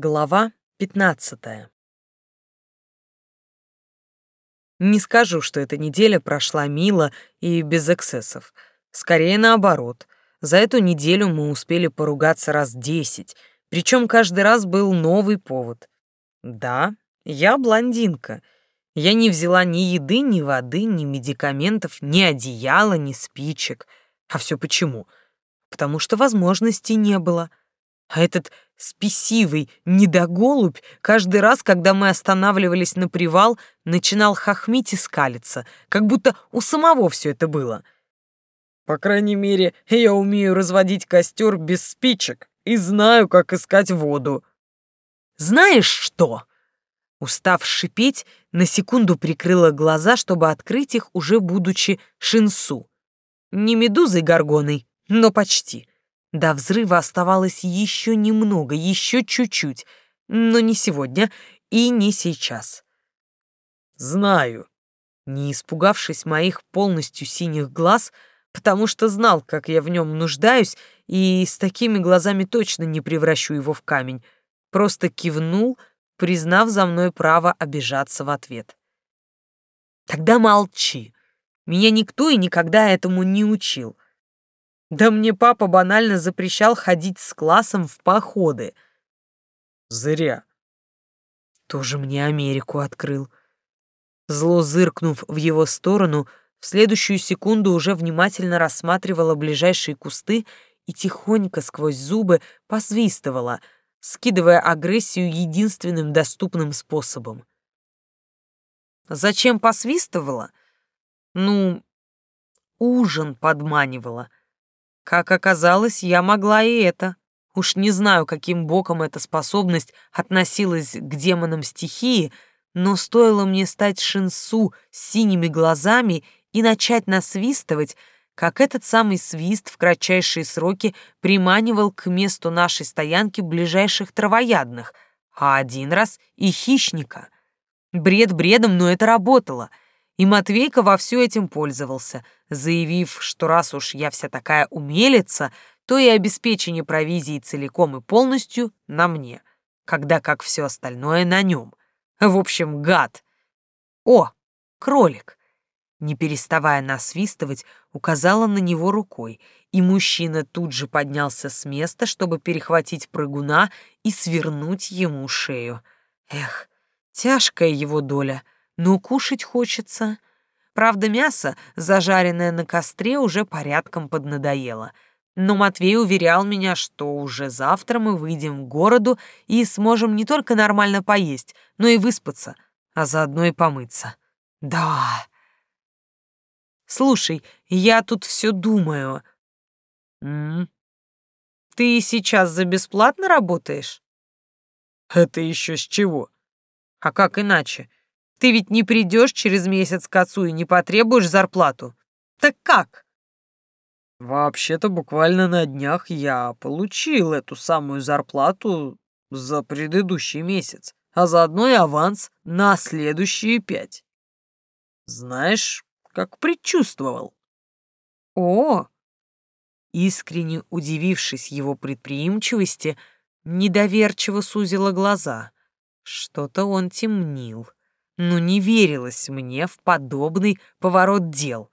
Глава 15. Не скажу, что эта неделя прошла мило и без эксцессов. Скорее наоборот. За эту неделю мы успели поругаться раз десять, причем каждый раз был новый повод. Да, я блондинка. Я не взяла ни еды, ни воды, ни медикаментов, ни одеяла, ни спичек. А все почему? Потому что возможности не было. А этот спесивый недоголубь каждый раз, когда мы останавливались на привал, начинал хохмить и скалиться, как будто у самого все это было. По крайней мере, я умею разводить костер без спичек и знаю, как искать воду. Знаешь что? Устав шипеть, на секунду прикрыла глаза, чтобы открыть их, уже будучи шинсу. Не медузой горгоной, но почти. До взрыва оставалось еще немного, еще чуть-чуть, но не сегодня и не сейчас. Знаю, не испугавшись моих полностью синих глаз, потому что знал, как я в нем нуждаюсь, и с такими глазами точно не превращу его в камень, просто кивнул, признав за мной право обижаться в ответ. Тогда молчи. Меня никто и никогда этому не учил. Да мне папа банально запрещал ходить с классом в походы. Зря. Тоже мне Америку открыл. Зло зыркнув в его сторону, в следующую секунду уже внимательно рассматривала ближайшие кусты и тихонько сквозь зубы посвистывала, скидывая агрессию единственным доступным способом. Зачем посвистывала? Ну, ужин подманивала — как оказалось, я могла и это. Уж не знаю, каким боком эта способность относилась к демонам стихии, но стоило мне стать шинсу с синими глазами и начать насвистывать, как этот самый свист в кратчайшие сроки приманивал к месту нашей стоянки ближайших травоядных, а один раз и хищника. Бред бредом, но это работало — и Матвейка во все этим пользовался, заявив, что раз уж я вся такая умелица, то и обеспечение провизии целиком и полностью на мне, когда как все остальное на нем. В общем, гад. О, кролик. Не переставая насвистывать, указала на него рукой, и мужчина тут же поднялся с места, чтобы перехватить прыгуна и свернуть ему шею. Эх, тяжкая его доля — но кушать хочется. Правда, мясо, зажаренное на костре, уже порядком поднадоело. Но Матвей уверял меня, что уже завтра мы выйдем к городу и сможем не только нормально поесть, но и выспаться, а заодно и помыться. Да. Слушай, я тут все думаю. М -м. Ты сейчас за бесплатно работаешь? Это еще с чего? А как иначе? Ты ведь не придешь через месяц к отцу и не потребуешь зарплату. Так как? Вообще-то буквально на днях я получил эту самую зарплату за предыдущий месяц, а заодно и аванс на следующие пять. Знаешь, как предчувствовал. О! Искренне удивившись его предприимчивости, недоверчиво сузила глаза. Что-то он темнил но не верилось мне в подобный поворот дел.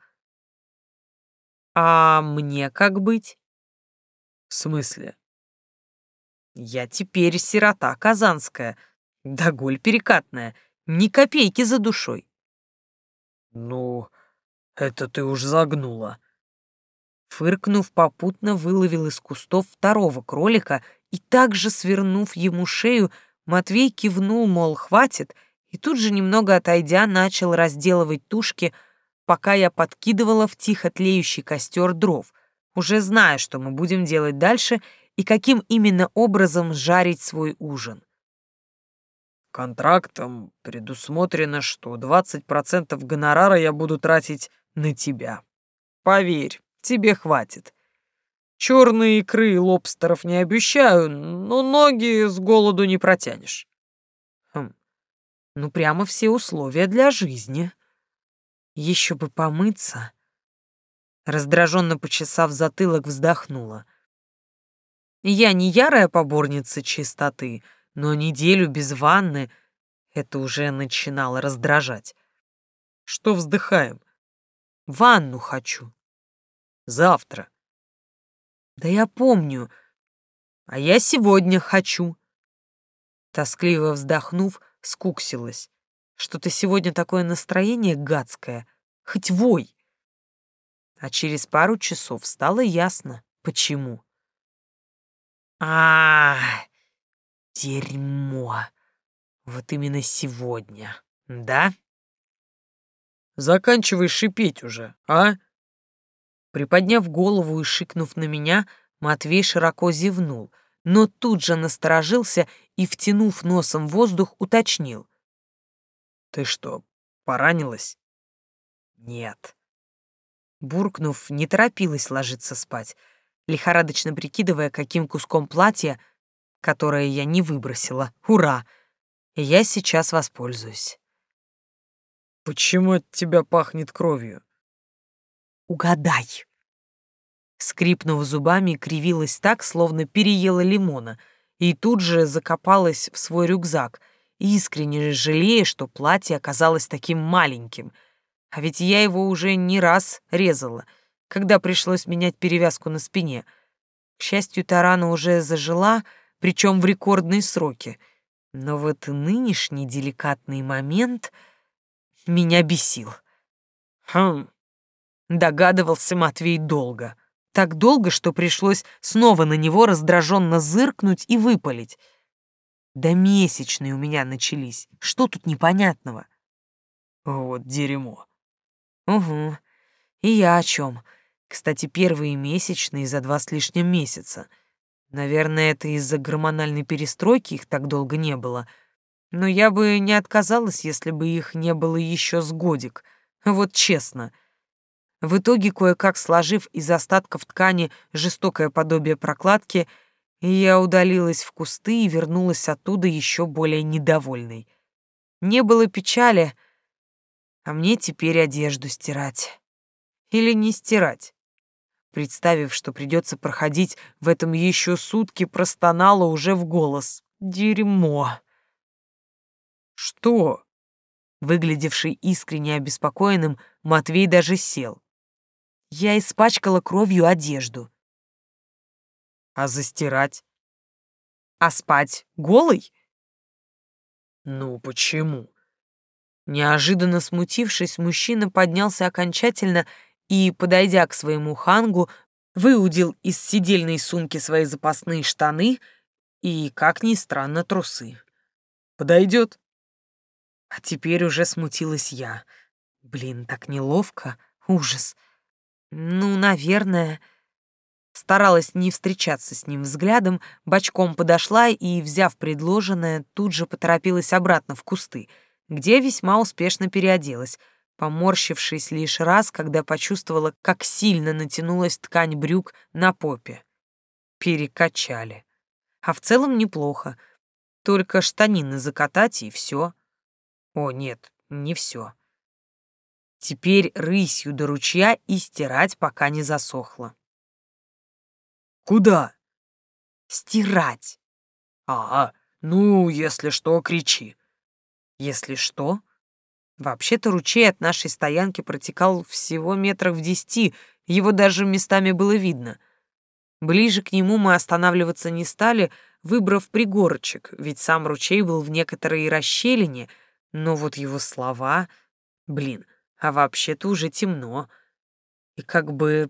А мне как быть? В смысле? Я теперь сирота казанская, да голь перекатная, ни копейки за душой. Ну, это ты уж загнула. Фыркнув, попутно выловил из кустов второго кролика и также свернув ему шею, Матвей кивнул, мол, хватит, и тут же, немного отойдя, начал разделывать тушки, пока я подкидывала в тихо тлеющий костер дров, уже зная, что мы будем делать дальше и каким именно образом жарить свой ужин. Контрактом предусмотрено, что 20% гонорара я буду тратить на тебя. Поверь, тебе хватит. Черные икры и лобстеров не обещаю, но ноги с голоду не протянешь. Ну, прямо все условия для жизни. Еще бы помыться. Раздраженно почесав затылок, вздохнула. Я не ярая поборница чистоты, но неделю без ванны — это уже начинало раздражать. Что вздыхаем? Ванну хочу. Завтра. Да я помню. А я сегодня хочу. Тоскливо вздохнув, скуксилась. Что-то сегодня такое настроение гадское. Хоть вой. А через пару часов стало ясно, почему. А, -а, -а дерьмо. Вот именно сегодня, да? Заканчивай шипеть уже, а? Приподняв голову и шикнув на меня, Матвей широко зевнул, но тут же насторожился и, втянув носом воздух, уточнил. «Ты что, поранилась?» «Нет». Буркнув, не торопилась ложиться спать, лихорадочно прикидывая, каким куском платья, которое я не выбросила, ура, я сейчас воспользуюсь. «Почему от тебя пахнет кровью?» «Угадай!» Скрипнув зубами, кривилась так, словно переела лимона, и тут же закопалась в свой рюкзак, искренне жалея, что платье оказалось таким маленьким. А ведь я его уже не раз резала, когда пришлось менять перевязку на спине. К счастью, тарана уже зажила, причем в рекордные сроки. Но вот нынешний деликатный момент — меня бесил. Хм. Догадывался Матвей долго. Так долго, что пришлось снова на него раздраженно зыркнуть и выпалить. Да месячные у меня начались. Что тут непонятного? Вот дерьмо. Угу. И я о чем. Кстати, первые месячные за два с лишним месяца. Наверное, это из-за гормональной перестройки их так долго не было — но я бы не отказалась, если бы их не было еще с годик. Вот честно. В итоге, кое-как сложив из остатков ткани жестокое подобие прокладки, я удалилась в кусты и вернулась оттуда еще более недовольной. Не было печали, а мне теперь одежду стирать. Или не стирать. Представив, что придется проходить в этом еще сутки, простонала уже в голос. Дерьмо. «Что?» Выглядевший искренне обеспокоенным, Матвей даже сел. Я испачкала кровью одежду. А застирать? А спать голый? Ну почему? Неожиданно смутившись, мужчина поднялся окончательно и, подойдя к своему хангу, выудил из сидельной сумки свои запасные штаны и, как ни странно, трусы. «Подойдет?» А теперь уже смутилась я. Блин, так неловко. Ужас. Ну, наверное... Старалась не встречаться с ним взглядом, бочком подошла и, взяв предложенное, тут же поторопилась обратно в кусты, где весьма успешно переоделась, поморщившись лишь раз, когда почувствовала, как сильно натянулась ткань брюк на попе. Перекачали. А в целом неплохо. Только штанины закатать и все. О, нет, не все. Теперь рысью до ручья и стирать, пока не засохло. Куда? Стирать. А, ну, если что, кричи. Если что? Вообще-то ручей от нашей стоянки протекал всего метрах в десяти, его даже местами было видно. Ближе к нему мы останавливаться не стали, выбрав пригорочек, ведь сам ручей был в некоторой расщелине — но вот его слова... Блин, а вообще-то уже темно. И как бы...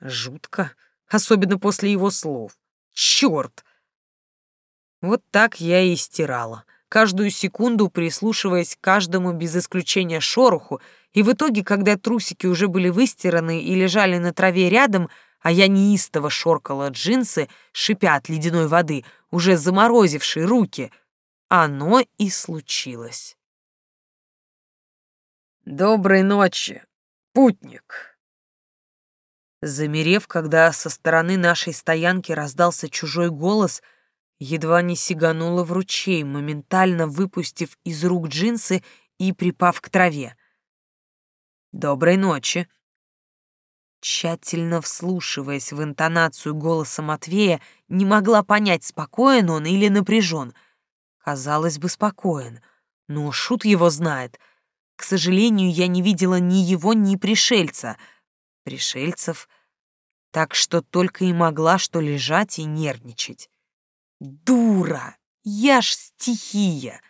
жутко. Особенно после его слов. Чёрт! Вот так я и стирала. Каждую секунду прислушиваясь к каждому без исключения шороху, и в итоге, когда трусики уже были выстираны и лежали на траве рядом, а я неистово шоркала джинсы, шипя от ледяной воды, уже заморозившей руки, оно и случилось. «Доброй ночи, путник!» Замерев, когда со стороны нашей стоянки раздался чужой голос, едва не сиганула в ручей, моментально выпустив из рук джинсы и припав к траве. «Доброй ночи!» Тщательно вслушиваясь в интонацию голоса Матвея, не могла понять, спокоен он или напряжен. казалось бы, спокоен, но шут его знает. К сожалению, я не видела ни его, ни пришельца. Пришельцев, так что только и могла что лежать и нервничать. Дура! Я ж стихия!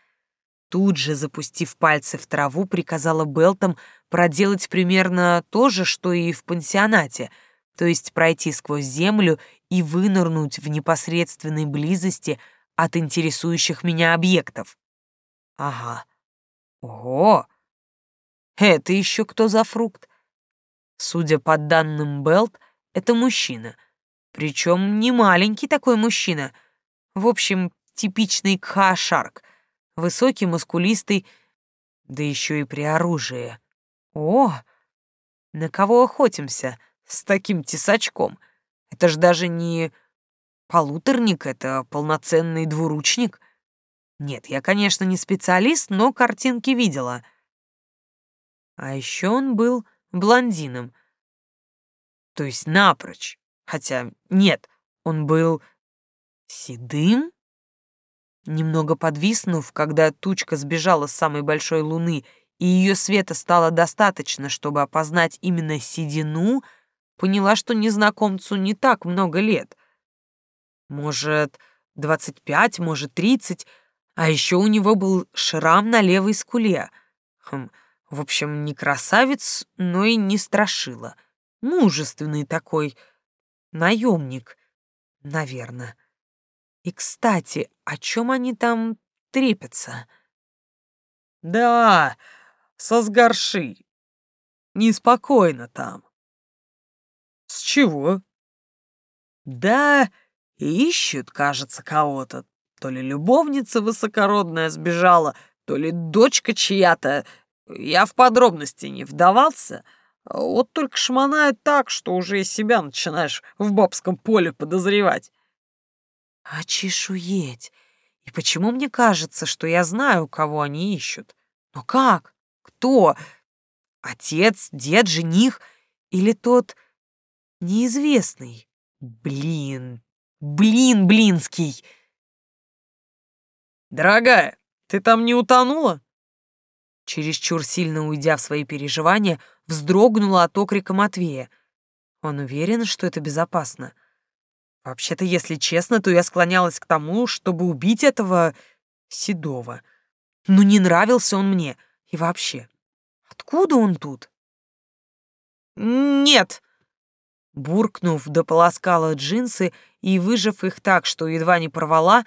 Тут же, запустив пальцы в траву, приказала Белтам проделать примерно то же, что и в пансионате, то есть пройти сквозь землю и вынырнуть в непосредственной близости от интересующих меня объектов. Ага. Ого! Это еще кто за фрукт? Судя по данным Белт, это мужчина. Причем не маленький такой мужчина. В общем, типичный кха-шарк. Высокий, мускулистый, да еще и при оружии. О, на кого охотимся с таким тесачком? Это ж даже не полуторник, это полноценный двуручник. Нет, я, конечно, не специалист, но картинки видела. А еще он был блондином. То есть напрочь. Хотя нет, он был седым? Немного подвиснув, когда тучка сбежала с самой большой луны, и ее света стало достаточно, чтобы опознать именно седину, поняла, что незнакомцу не так много лет. Может, двадцать пять, может, тридцать, а еще у него был шрам на левой скуле. Хм, в общем, не красавец, но и не страшила. Мужественный такой наемник, наверное. И, кстати, о чем они там трепятся? Да, со сгорши. Неспокойно там. С чего? Да, ищут, кажется, кого-то. То ли любовница высокородная сбежала, то ли дочка чья-то. Я в подробности не вдавался. Вот только шмонают так, что уже и себя начинаешь в бабском поле подозревать. А чешуеть! И почему мне кажется, что я знаю, кого они ищут? Но как? Кто? Отец, дед, жених или тот неизвестный? Блин, блин, блинский! Дорогая, ты там не утонула? Чересчур сильно уйдя в свои переживания, вздрогнула от окрика Матвея. Он уверен, что это безопасно. — Вообще-то, если честно, то я склонялась к тому, чтобы убить этого Седова. Но не нравился он мне. И вообще, откуда он тут? Нет. Буркнув, дополоскала джинсы и, выжав их так, что едва не порвала,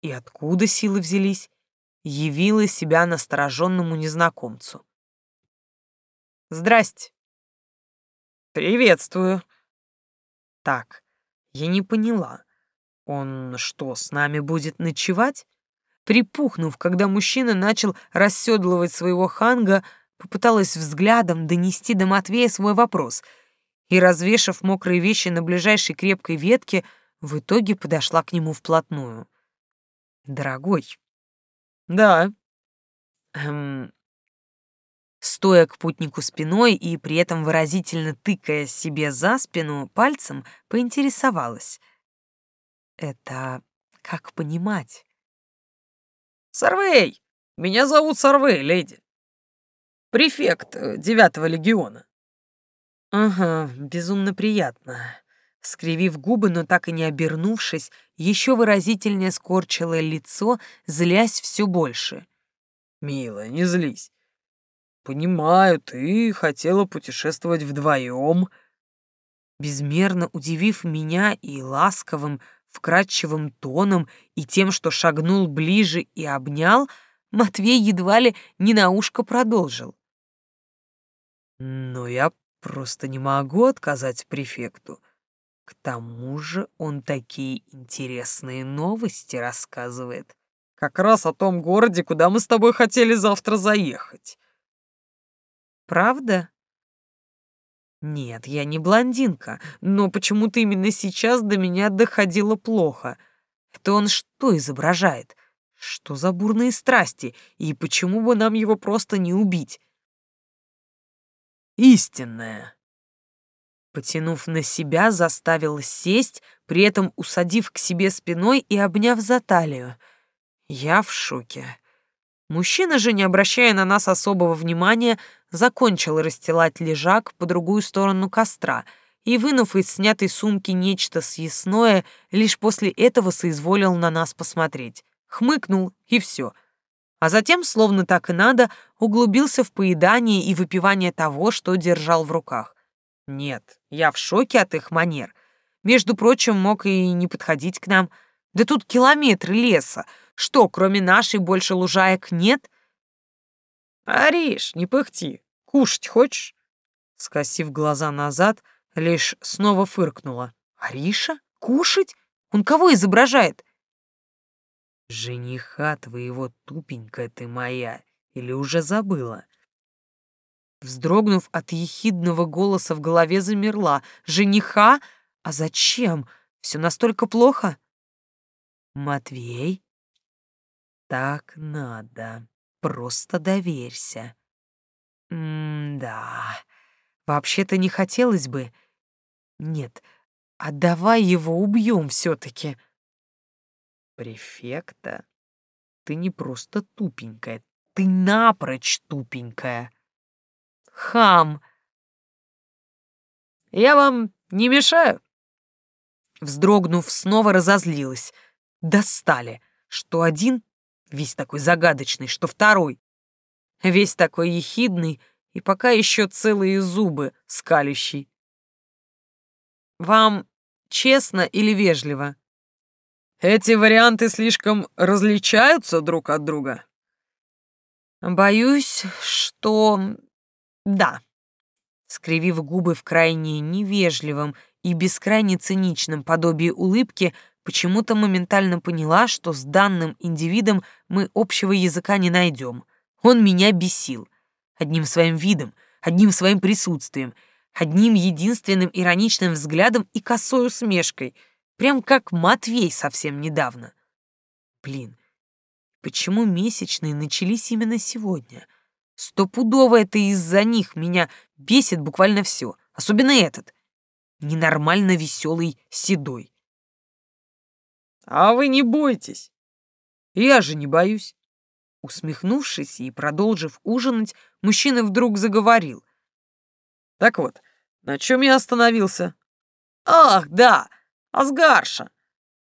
и откуда силы взялись, явила себя настороженному незнакомцу. «Здрасте». «Приветствую». «Так, я не поняла. Он что, с нами будет ночевать? Припухнув, когда мужчина начал расседлывать своего ханга, попыталась взглядом донести до Матвея свой вопрос и, развешав мокрые вещи на ближайшей крепкой ветке, в итоге подошла к нему вплотную. «Дорогой». «Да». «Эм, Стоя к путнику спиной и при этом выразительно тыкая себе за спину пальцем, поинтересовалась. «Это как понимать?» «Сорвей! Меня зовут Сорвей, леди. Префект э, девятого легиона». «Ага, безумно приятно». Скривив губы, но так и не обернувшись, еще выразительнее скорчила лицо, злясь все больше. «Милая, не злись. «Понимаю, ты хотела путешествовать вдвоем». Безмерно удивив меня и ласковым, вкрадчивым тоном, и тем, что шагнул ближе и обнял, Матвей едва ли не на ушко продолжил. «Но я просто не могу отказать префекту. К тому же он такие интересные новости рассказывает. Как раз о том городе, куда мы с тобой хотели завтра заехать. Правда? Нет, я не блондинка, но почему-то именно сейчас до меня доходило плохо. Это он что изображает? Что за бурные страсти? И почему бы нам его просто не убить? Истинная. Потянув на себя, заставил сесть, при этом усадив к себе спиной и обняв за талию. Я в шоке. Мужчина же, не обращая на нас особого внимания, закончил расстилать лежак по другую сторону костра и, вынув из снятой сумки нечто съестное, лишь после этого соизволил на нас посмотреть. Хмыкнул, и все. А затем, словно так и надо, углубился в поедание и выпивание того, что держал в руках. Нет, я в шоке от их манер. Между прочим, мог и не подходить к нам. Да тут километры леса. Что, кроме нашей больше лужаек нет? Ариш, не пыхти. Кушать хочешь? Скосив глаза назад, лишь снова фыркнула. Ариша? Кушать? Он кого изображает? Жениха твоего тупенькая ты моя, или уже забыла? Вздрогнув от ехидного голоса в голове, замерла. Жениха? А зачем? Все настолько плохо? Матвей? Так надо. Просто доверься. М-да. Вообще-то не хотелось бы. Нет, а давай его убьем все-таки. Префекта? Ты не просто тупенькая, ты напрочь тупенькая. Хам! Я вам не мешаю? Вздрогнув, снова разозлилась. Достали, что один весь такой загадочный, что второй весь такой ехидный и пока еще целые зубы скалющий. Вам честно или вежливо? Эти варианты слишком различаются друг от друга. Боюсь, что да. Скривив губы в крайне невежливом и бескрайне циничном подобии улыбки, почему-то моментально поняла, что с данным индивидом мы общего языка не найдем — он меня бесил. Одним своим видом, одним своим присутствием, одним единственным ироничным взглядом и косой усмешкой, прям как Матвей совсем недавно. Блин, почему месячные начались именно сегодня? Стопудово это из-за них меня бесит буквально все, особенно этот, ненормально веселый седой. А вы не бойтесь. Я же не боюсь. Усмехнувшись и продолжив ужинать, мужчина вдруг заговорил. «Так вот, на чем я остановился?» «Ах, да, Асгарша!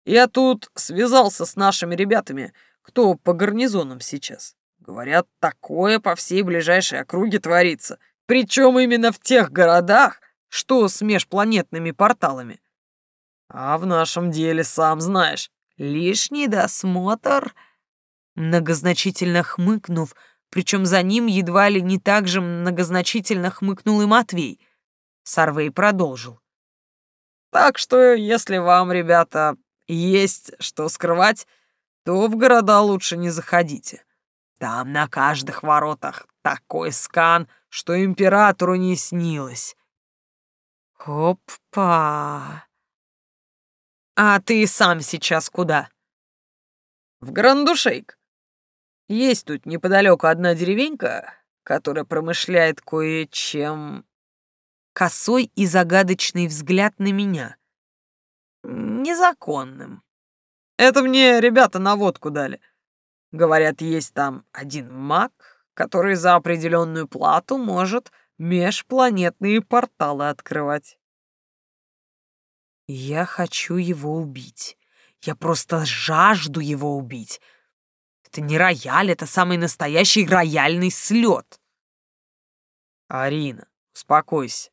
Я тут связался с нашими ребятами, кто по гарнизонам сейчас. Говорят, такое по всей ближайшей округе творится, причем именно в тех городах, что с межпланетными порталами. А в нашем деле, сам знаешь, лишний досмотр Многозначительно хмыкнув, причем за ним едва ли не так же многозначительно хмыкнул и Матвей. Сарвей продолжил. «Так что, если вам, ребята, есть что скрывать, то в города лучше не заходите. Там на каждых воротах такой скан, что императору не снилось». «Опа! А ты сам сейчас куда?» «В Грандушейк. Есть тут неподалеку одна деревенька, которая промышляет кое-чем...» Косой и загадочный взгляд на меня. «Незаконным. Это мне ребята наводку дали. Говорят, есть там один маг, который за определенную плату может межпланетные порталы открывать. Я хочу его убить. Я просто жажду его убить. Это не рояль, это самый настоящий рояльный слет. Арина, успокойся.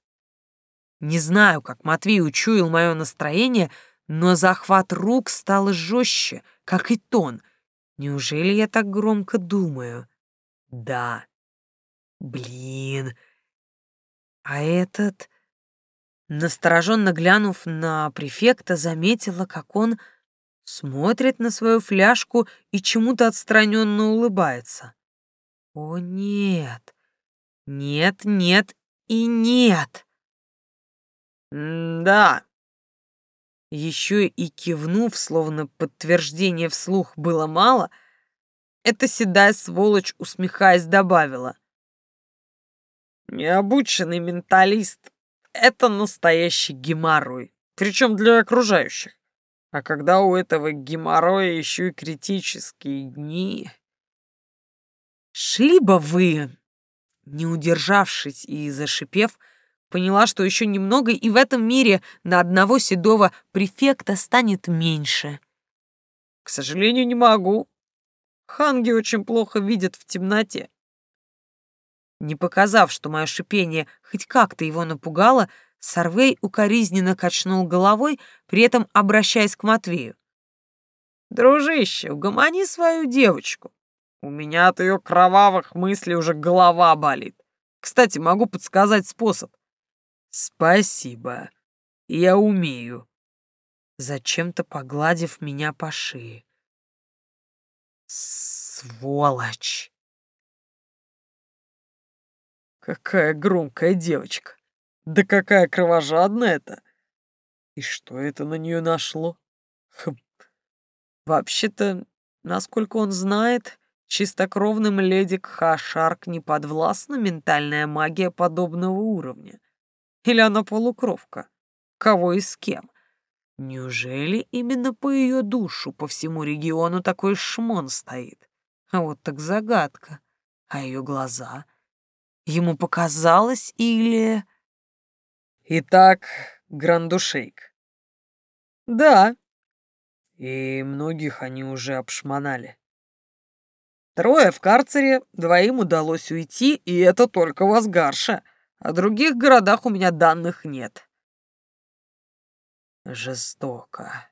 Не знаю, как Матвей учуял мое настроение, но захват рук стал жестче, как и тон. Неужели я так громко думаю? Да. Блин. А этот... Настороженно глянув на префекта, заметила, как он смотрит на свою фляжку и чему-то отстраненно улыбается. О, нет! Нет, нет и нет! «Да». Еще и кивнув, словно подтверждение вслух было мало, эта седая сволочь, усмехаясь, добавила. «Необученный менталист — это настоящий геморрой, причем для окружающих. А когда у этого геморроя еще и критические дни... Шли бы вы! Не удержавшись и зашипев, поняла, что еще немного, и в этом мире на одного седого префекта станет меньше. К сожалению, не могу. Ханги очень плохо видят в темноте. Не показав, что мое шипение хоть как-то его напугало, Сарвей укоризненно качнул головой, при этом обращаясь к Матвею. «Дружище, угомони свою девочку. У меня от ее кровавых мыслей уже голова болит. Кстати, могу подсказать способ». «Спасибо. Я умею». Зачем-то погладив меня по шее. «Сволочь!» Какая громкая девочка. Да какая кровожадная-то. И что это на нее нашло? Хм. Вообще-то, насколько он знает, чистокровным леди Кхашарк не подвластна ментальная магия подобного уровня. Или она полукровка? Кого и с кем? Неужели именно по ее душу по всему региону такой шмон стоит? А вот так загадка. А ее глаза — Ему показалось или... Итак, Грандушейк. Да. И многих они уже обшмонали. Трое в карцере, двоим удалось уйти, и это только в Асгарше. О других городах у меня данных нет. Жестоко.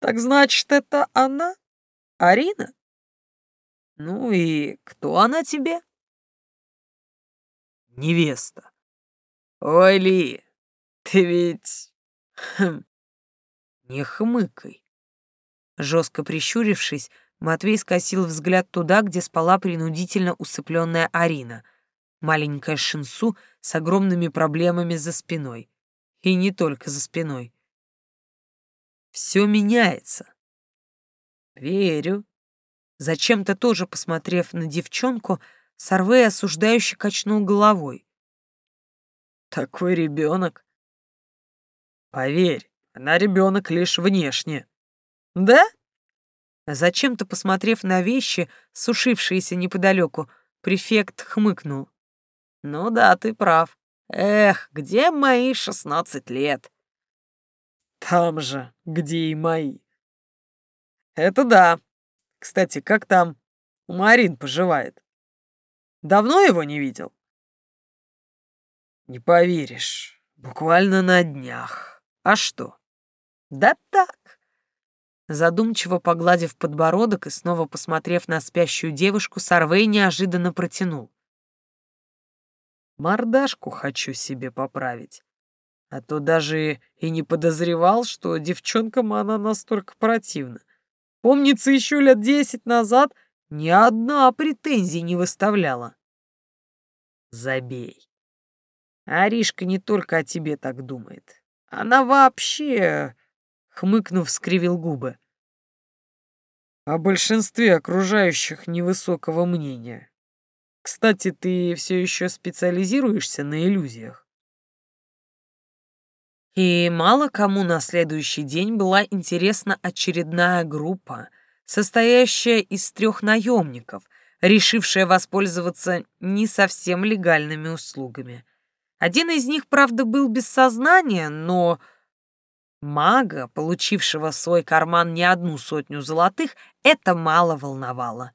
Так значит, это она? Арина? Ну и кто она тебе? невеста. Ой, Ли, ты ведь... Хм, не хмыкай. Жестко прищурившись, Матвей скосил взгляд туда, где спала принудительно усыпленная Арина, маленькая Шинсу с огромными проблемами за спиной. И не только за спиной. Все меняется. Верю. Зачем-то тоже посмотрев на девчонку, Сарвей осуждающе качнул головой. «Такой ребенок?» «Поверь, она ребенок лишь внешне». «Да?» Зачем-то, посмотрев на вещи, сушившиеся неподалеку, префект хмыкнул. «Ну да, ты прав. Эх, где мои шестнадцать лет?» «Там же, где и мои». «Это да. Кстати, как там Марин поживает?» Давно его не видел?» «Не поверишь, буквально на днях. А что?» «Да так». Задумчиво погладив подбородок и снова посмотрев на спящую девушку, Сарвей неожиданно протянул. «Мордашку хочу себе поправить. А то даже и не подозревал, что девчонкам она настолько противна. Помнится, еще лет десять назад ни одна претензий не выставляла. Забей. Аришка не только о тебе так думает. Она вообще, хмыкнув, скривил губы. О большинстве окружающих невысокого мнения. Кстати, ты все еще специализируешься на иллюзиях. И мало кому на следующий день была интересна очередная группа, состоящая из трех наемников, решившая воспользоваться не совсем легальными услугами. Один из них, правда, был без сознания, но мага, получившего в свой карман не одну сотню золотых, это мало волновало.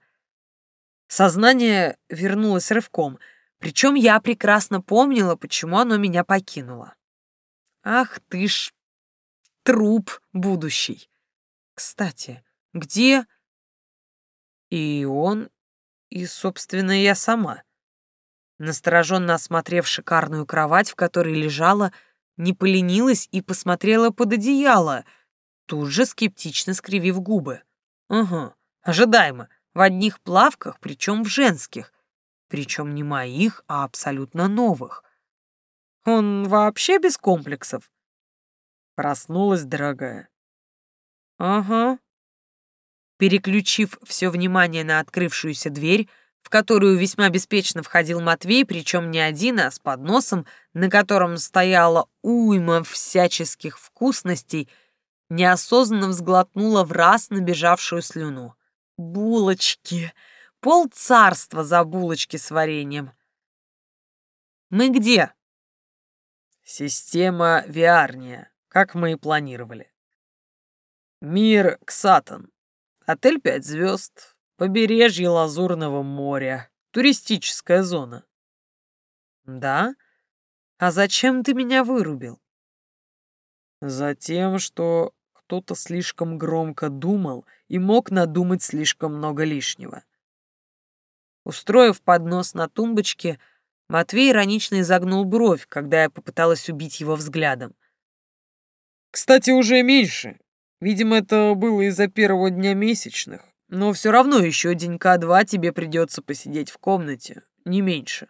Сознание вернулось рывком, причем я прекрасно помнила, почему оно меня покинуло. Ах ты ж труп будущий. Кстати, где... И он, и, собственно, я сама. Настороженно осмотрев шикарную кровать, в которой лежала, не поленилась и посмотрела под одеяло, тут же скептично скривив губы. Ага, ожидаемо, в одних плавках, причем в женских, причем не моих, а абсолютно новых. Он вообще без комплексов? Проснулась, дорогая. Ага, Переключив все внимание на открывшуюся дверь, в которую весьма беспечно входил Матвей, причем не один, а с подносом, на котором стояла уйма всяческих вкусностей, Неосознанно взглотнула в раз набежавшую слюну. Булочки! Пол царства за булочки с вареньем. Мы где? Система Виарния, как мы и планировали. Мир Ксатан. Отель пять звезд. Побережье Лазурного моря. Туристическая зона. Да? А зачем ты меня вырубил? Затем, что кто-то слишком громко думал и мог надумать слишком много лишнего. Устроив поднос на тумбочке, Матвей иронично изогнул бровь, когда я попыталась убить его взглядом. «Кстати, уже меньше. Видимо, это было из-за первого дня месячных. Но все равно еще денька-два тебе придется посидеть в комнате, не меньше».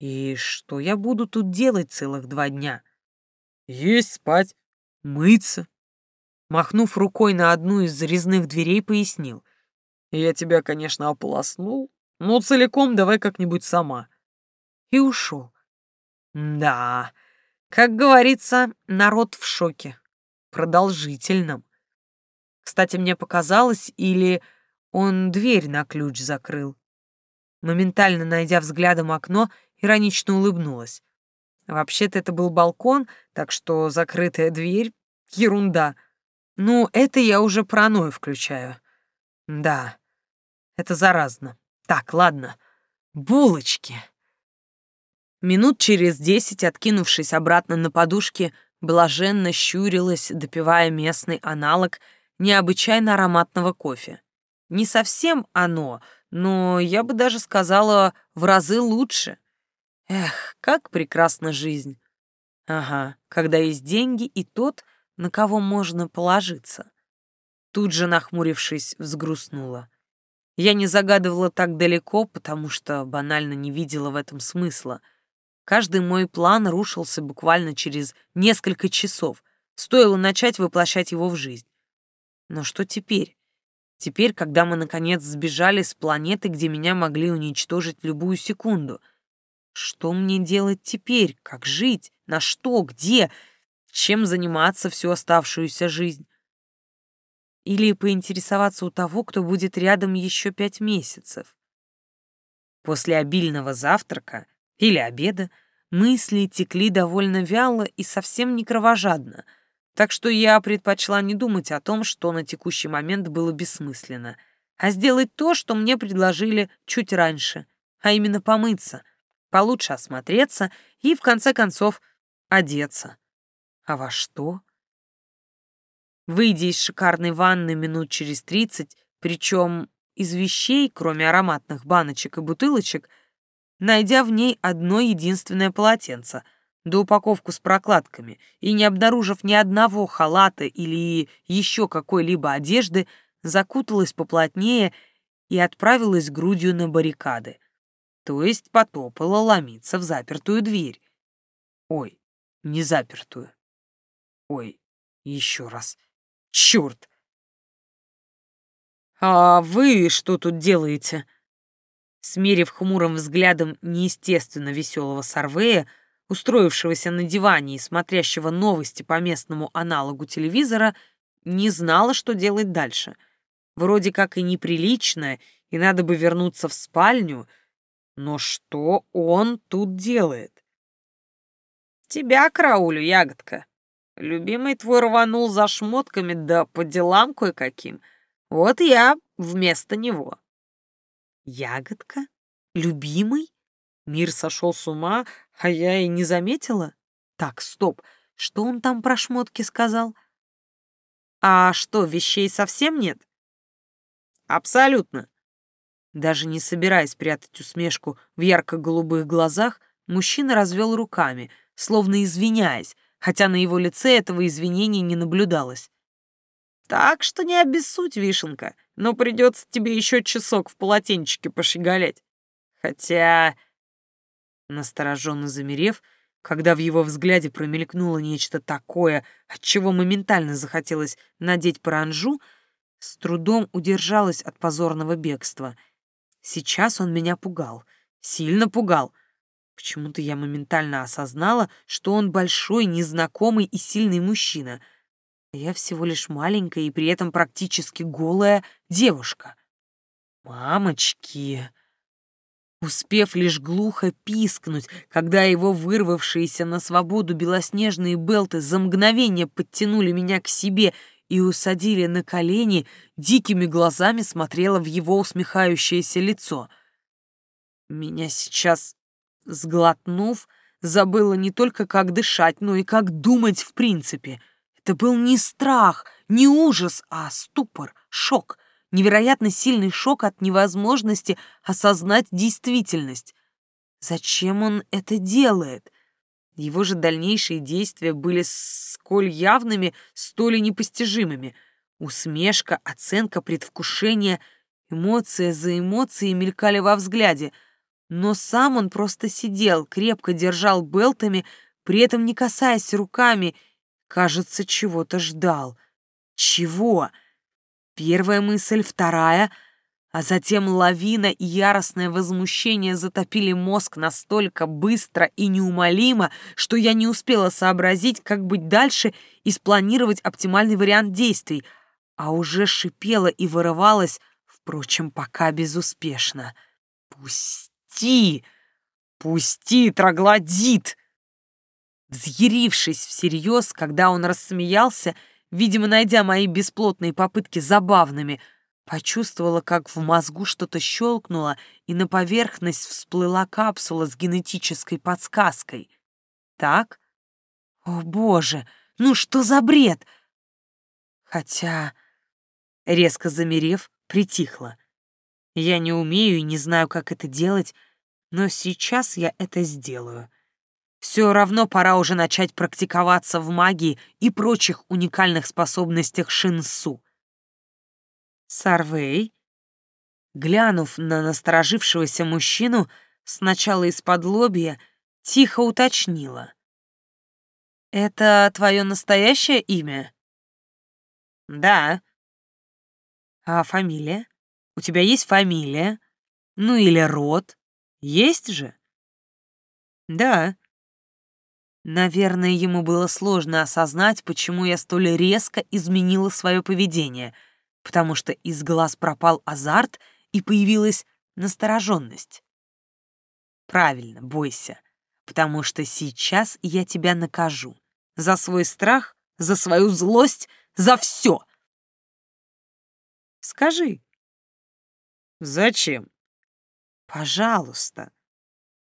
«И что я буду тут делать целых два дня?» «Есть, спать, мыться». Махнув рукой на одну из зарезных дверей, пояснил. «Я тебя, конечно, ополоснул, но целиком давай как-нибудь сама» и ушел. Да, как говорится, народ в шоке. Продолжительном. Кстати, мне показалось, или он дверь на ключ закрыл. Моментально найдя взглядом окно, иронично улыбнулась. Вообще-то это был балкон, так что закрытая дверь — ерунда. Ну, это я уже паранойю включаю. Да, это заразно. Так, ладно. Булочки. Минут через десять, откинувшись обратно на подушке, блаженно щурилась, допивая местный аналог необычайно ароматного кофе. Не совсем оно, но я бы даже сказала, в разы лучше. Эх, как прекрасна жизнь. Ага, когда есть деньги и тот, на кого можно положиться. Тут же, нахмурившись, взгрустнула. Я не загадывала так далеко, потому что банально не видела в этом смысла — Каждый мой план рушился буквально через несколько часов. Стоило начать воплощать его в жизнь. Но что теперь? Теперь, когда мы наконец сбежали с планеты, где меня могли уничтожить в любую секунду. Что мне делать теперь? Как жить? На что? Где? Чем заниматься всю оставшуюся жизнь? Или поинтересоваться у того, кто будет рядом еще пять месяцев? После обильного завтрака или обеда, мысли текли довольно вяло и совсем не кровожадно, так что я предпочла не думать о том, что на текущий момент было бессмысленно, а сделать то, что мне предложили чуть раньше, а именно помыться, получше осмотреться и, в конце концов, одеться. А во что? Выйдя из шикарной ванны минут через тридцать, причем из вещей, кроме ароматных баночек и бутылочек, найдя в ней одно единственное полотенце, да упаковку с прокладками, и не обнаружив ни одного халата или еще какой-либо одежды, закуталась поплотнее и отправилась грудью на баррикады, то есть потопала ломиться в запертую дверь. Ой, не запертую. Ой, еще раз. Черт! «А вы что тут делаете?» Смерив хмурым взглядом неестественно веселого Сарвея, устроившегося на диване и смотрящего новости по местному аналогу телевизора, не знала, что делать дальше. Вроде как и неприлично, и надо бы вернуться в спальню, но что он тут делает? Тебя, караулю, ягодка. Любимый твой рванул за шмотками, да по делам кое-каким. Вот я вместо него. Ягодка? Любимый? Мир сошел с ума, а я и не заметила? Так, стоп, что он там про шмотки сказал? А что, вещей совсем нет? Абсолютно. Даже не собираясь прятать усмешку в ярко-голубых глазах, мужчина развел руками, словно извиняясь, хотя на его лице этого извинения не наблюдалось. Так что не обессудь, вишенка, но придется тебе еще часок в полотенчике пошигалять. Хотя...» Настороженно замерев, когда в его взгляде промелькнуло нечто такое, от чего моментально захотелось надеть паранжу, с трудом удержалась от позорного бегства. Сейчас он меня пугал, сильно пугал. Почему-то я моментально осознала, что он большой, незнакомый и сильный мужчина — Я всего лишь маленькая и при этом практически голая девушка. Мамочки! Успев лишь глухо пискнуть, когда его вырвавшиеся на свободу белоснежные белты за мгновение подтянули меня к себе и усадили на колени, дикими глазами смотрела в его усмехающееся лицо. Меня сейчас, сглотнув, забыла не только как дышать, но и как думать в принципе. Это был не страх, не ужас, а ступор, шок — невероятно сильный шок от невозможности осознать действительность. Зачем он это делает? Его же дальнейшие действия были сколь явными, столь и непостижимыми. Усмешка, оценка, предвкушение, эмоция за эмоцией мелькали во взгляде. Но сам он просто сидел, крепко держал белтами, при этом не касаясь руками, кажется, чего-то ждал. Чего? Первая мысль, вторая, а затем лавина и яростное возмущение затопили мозг настолько быстро и неумолимо, что я не успела сообразить, как быть дальше и спланировать оптимальный вариант действий, а уже шипела и вырывалась, впрочем, пока безуспешно. «Пусти! Пусти, троглодит!» Взъярившись всерьез, когда он рассмеялся, видимо, найдя мои бесплотные попытки забавными, почувствовала, как в мозгу что-то щелкнуло, и на поверхность всплыла капсула с генетической подсказкой. Так? О, боже, ну что за бред? Хотя, резко замерев, притихла. Я не умею и не знаю, как это делать, но сейчас я это сделаю. Все равно пора уже начать практиковаться в магии и прочих уникальных способностях Шинсу. Сарвей, глянув на насторожившегося мужчину, сначала из-под лобья, тихо уточнила. «Это твое настоящее имя?» «Да». «А фамилия? У тебя есть фамилия? Ну или род? Есть же?» «Да». Наверное, ему было сложно осознать, почему я столь резко изменила свое поведение, потому что из глаз пропал азарт и появилась настороженность. Правильно, бойся, потому что сейчас я тебя накажу. За свой страх, за свою злость, за все. Скажи. Зачем? Пожалуйста.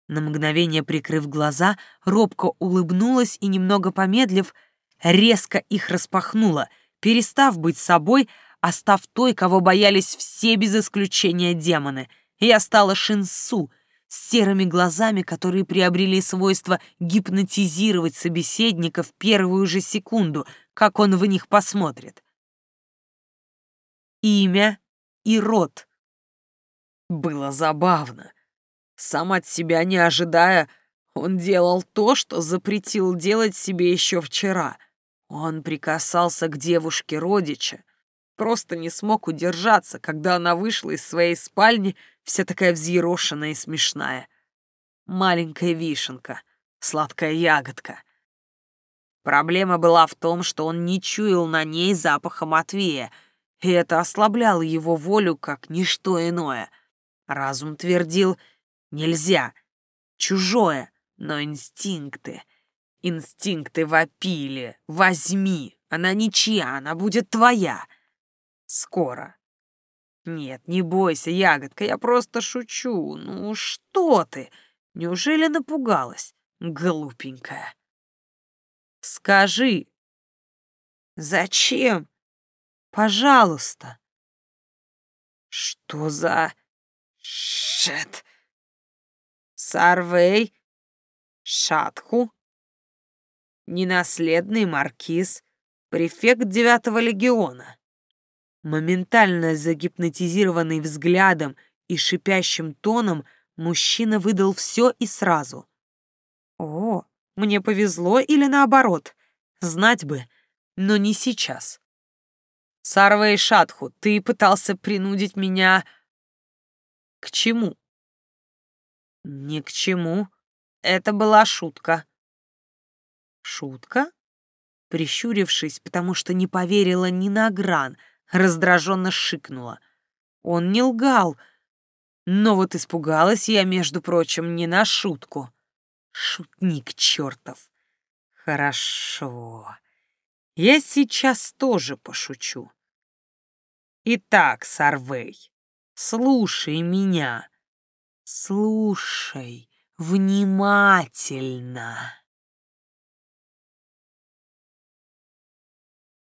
На мгновение прикрыв глаза, робко улыбнулась и, немного помедлив, резко их распахнула, перестав быть собой, а став той, кого боялись все без исключения демоны. Я стала Шинсу, с серыми глазами, которые приобрели свойство гипнотизировать собеседника в первую же секунду, как он в них посмотрит. Имя и род. Было забавно. Сам от себя не ожидая, он делал то, что запретил делать себе еще вчера. Он прикасался к девушке родича. Просто не смог удержаться, когда она вышла из своей спальни, вся такая взъерошенная и смешная. Маленькая вишенка, сладкая ягодка. Проблема была в том, что он не чуял на ней запаха Матвея, и это ослабляло его волю, как ничто иное. Разум твердил — Нельзя. Чужое, но инстинкты. Инстинкты вопили. Возьми. Она ничья, она будет твоя. Скоро. Нет, не бойся, ягодка, я просто шучу. Ну что ты? Неужели напугалась, глупенькая? Скажи. Зачем? Пожалуйста. Что за... Шет? Сарвей, Шатху, ненаследный маркиз, префект девятого легиона. Моментально загипнотизированный взглядом и шипящим тоном, мужчина выдал все и сразу. «О, мне повезло или наоборот? Знать бы, но не сейчас. Сарвей Шатху, ты пытался принудить меня... К чему?» «Ни к чему. Это была шутка». «Шутка? Прищурившись, потому что не поверила ни на гран, раздраженно шикнула. Он не лгал, но вот испугалась я, между прочим, не на шутку. Шутник чертов. Хорошо. Я сейчас тоже пошучу. Итак, Сарвей, слушай меня. Слушай внимательно.